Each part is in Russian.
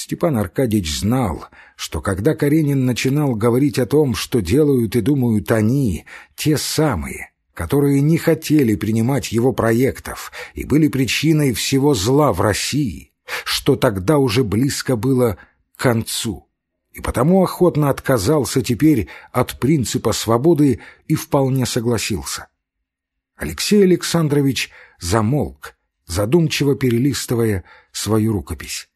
Степан Аркадьевич знал, что когда Каренин начинал говорить о том, что делают и думают они, те самые, которые не хотели принимать его проектов и были причиной всего зла в России, что тогда уже близко было к концу, и потому охотно отказался теперь от принципа свободы и вполне согласился. Алексей Александрович замолк, задумчиво перелистывая свою рукопись.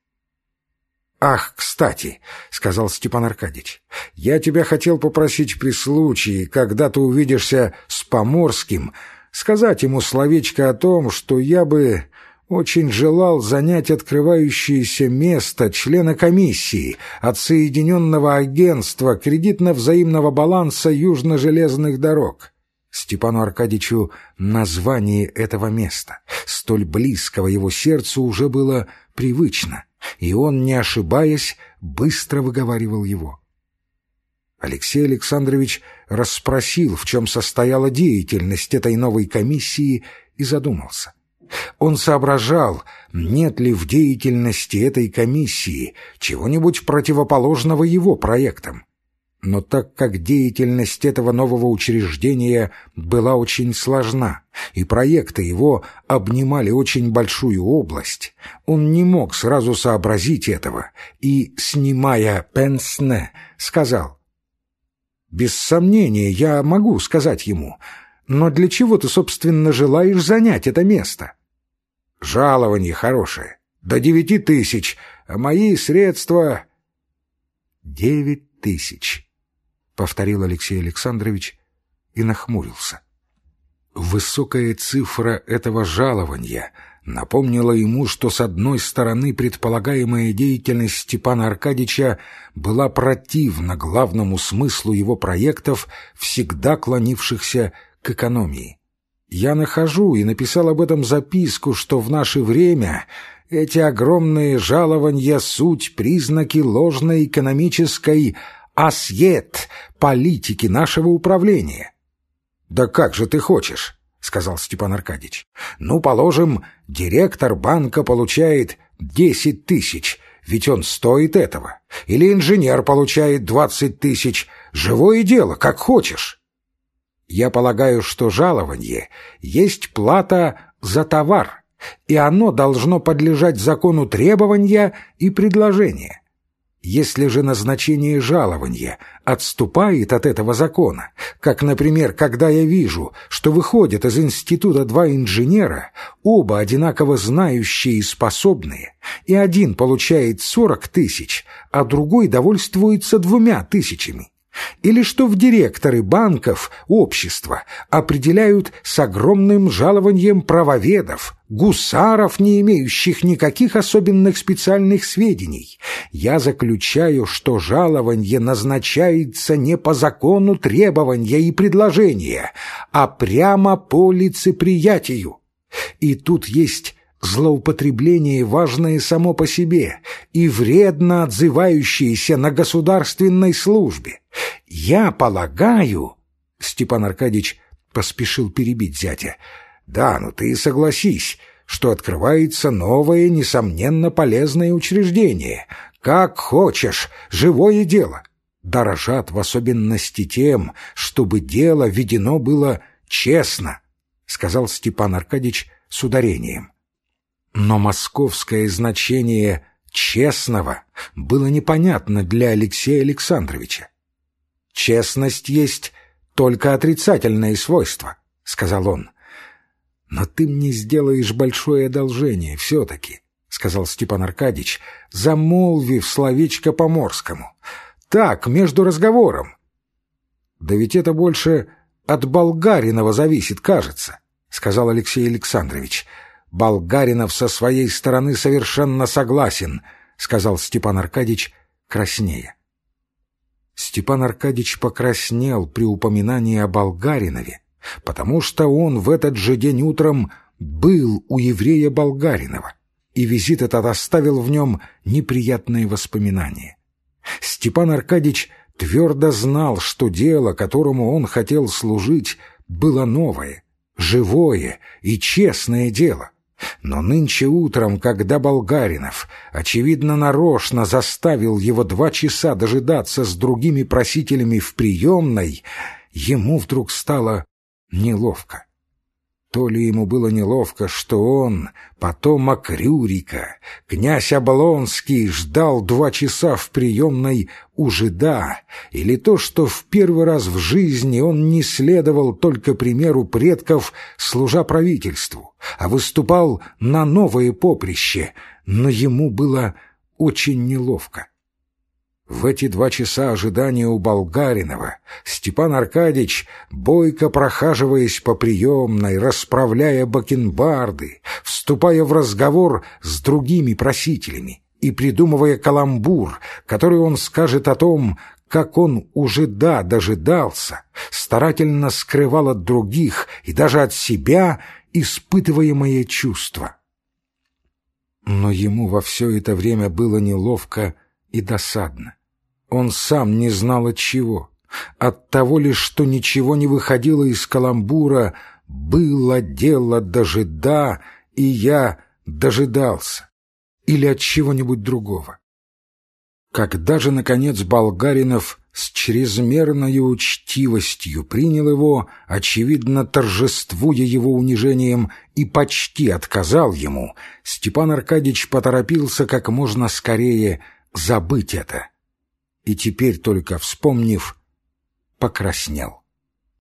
«Ах, кстати», — сказал Степан Аркадьевич, — «я тебя хотел попросить при случае, когда ты увидишься с Поморским, сказать ему словечко о том, что я бы очень желал занять открывающееся место члена комиссии от Соединенного агентства кредитно-взаимного баланса южно-железных дорог». Степану Аркадьевичу название этого места, столь близкого его сердцу, уже было привычно — и он, не ошибаясь, быстро выговаривал его. Алексей Александрович расспросил, в чем состояла деятельность этой новой комиссии, и задумался. Он соображал, нет ли в деятельности этой комиссии чего-нибудь противоположного его проектам но так как деятельность этого нового учреждения была очень сложна, и проекты его обнимали очень большую область, он не мог сразу сообразить этого и, снимая пенсне, сказал, «Без сомнения, я могу сказать ему, но для чего ты, собственно, желаешь занять это место?» «Жалование хорошее, до девяти тысяч, а мои средства...» «Девять тысяч». — повторил Алексей Александрович и нахмурился. Высокая цифра этого жалования напомнила ему, что с одной стороны предполагаемая деятельность Степана Аркадьича была противна главному смыслу его проектов, всегда клонившихся к экономии. Я нахожу и написал об этом записку, что в наше время эти огромные жалования — суть признаки ложной экономической асьет политики нашего управления. «Да как же ты хочешь?» — сказал Степан Аркадьевич. «Ну, положим, директор банка получает десять тысяч, ведь он стоит этого. Или инженер получает двадцать тысяч. Живое дело, как хочешь». Я полагаю, что жалование есть плата за товар, и оно должно подлежать закону требования и предложения. Если же назначение жалования отступает от этого закона, как, например, когда я вижу, что выходят из института два инженера, оба одинаково знающие и способные, и один получает сорок тысяч, а другой довольствуется двумя тысячами, или что в директоры банков общества определяют с огромным жалованием правоведов, гусаров, не имеющих никаких особенных специальных сведений. Я заключаю, что жалование назначается не по закону требования и предложения, а прямо по лицеприятию. И тут есть злоупотребление важное само по себе и вредно отзывающееся на государственной службе. Я полагаю, Степан Аркадьевич поспешил перебить зятя, да, ну ты согласись, что открывается новое, несомненно, полезное учреждение. Как хочешь, живое дело. Дорожат в особенности тем, чтобы дело ведено было честно, сказал Степан Аркадьевич с ударением. Но московское значение «честного» было непонятно для Алексея Александровича. «Честность есть только отрицательное свойство», — сказал он. «Но ты мне сделаешь большое одолжение все-таки», — сказал Степан Аркадьич, замолвив словечко по-морскому. «Так, между разговором». «Да ведь это больше от Болгаринова зависит, кажется», — сказал Алексей Александрович. Болгаринов со своей стороны совершенно согласен, — сказал Степан Аркадьич краснея. Степан Аркадьич покраснел при упоминании о Болгаринове, потому что он в этот же день утром был у еврея Болгаринова, и визит этот оставил в нем неприятные воспоминания. Степан Аркадьич твердо знал, что дело, которому он хотел служить, было новое, живое и честное дело, Но нынче утром, когда Болгаринов, очевидно, нарочно заставил его два часа дожидаться с другими просителями в приемной, ему вдруг стало неловко. То ли ему было неловко, что он, потомок Рюрика, князь Оболонский, ждал два часа в приемной у жида, или то, что в первый раз в жизни он не следовал только примеру предков, служа правительству, а выступал на новое поприще, но ему было очень неловко. В эти два часа ожидания у Болгаринова Степан Аркадьич, бойко прохаживаясь по приемной, расправляя бакенбарды, вступая в разговор с другими просителями и придумывая каламбур, который он скажет о том, как он уже да дожидался, старательно скрывал от других и даже от себя испытываемое чувство. Но ему во все это время было неловко и досадно. Он сам не знал от чего. От того лишь, что ничего не выходило из каламбура, было дело дожида, и я дожидался. Или от чего-нибудь другого. Когда же, наконец, Болгаринов с чрезмерной учтивостью принял его, очевидно, торжествуя его унижением, и почти отказал ему, Степан Аркадьич поторопился как можно скорее забыть это. И теперь, только вспомнив, покраснел.